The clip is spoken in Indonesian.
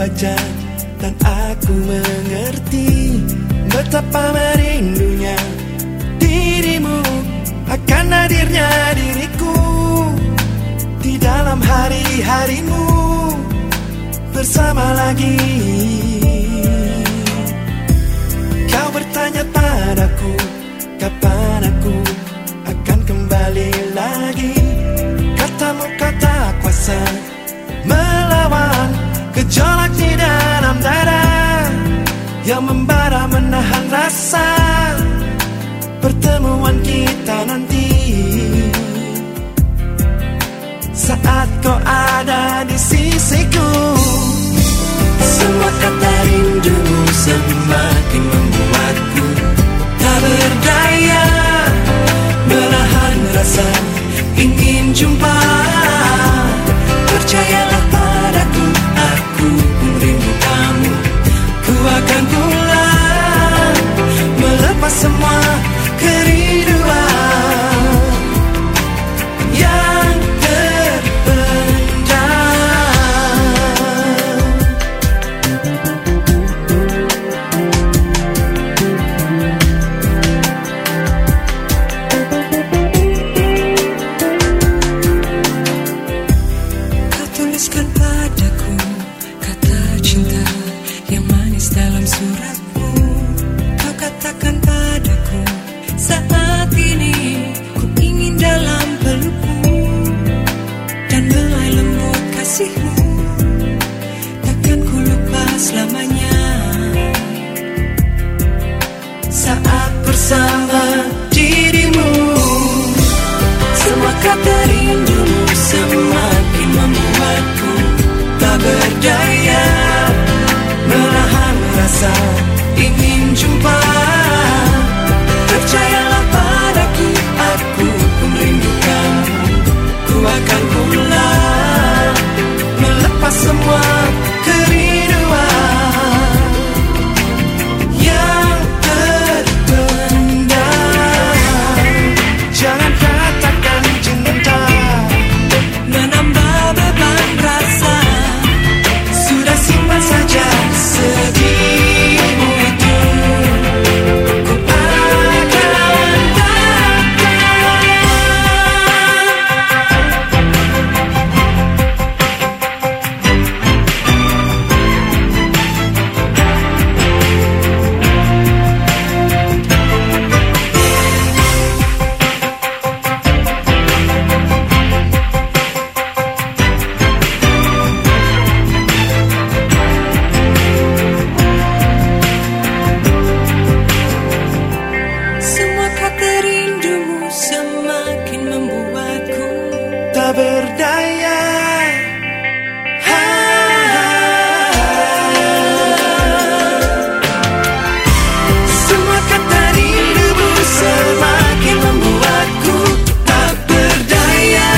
membaca dan aku mengerti betapa merindunya dirimu akan hadirnya diriku di dalam hari-harimu bersama lagi. Kau bertanya padaku kapan aku akan kembali lagi? Katamu kata kuasa gejolak di dalam dada Yang membara menahan rasa. Pertemuan kita nanti. Saat kau ada di sisiku cinta yang manis dalam suratmu. Kau katakan padaku saat ini Ku ingin dalam pelukmu Dan mulai lembut kasihmu. Takkan ku lupa selamanya. Saat bersama dirimu Semua kata rindumu semakin membuatku tak berdaya. 在隐隐中把 berdaya. Semua kata rindu semakin membuatku tak berdaya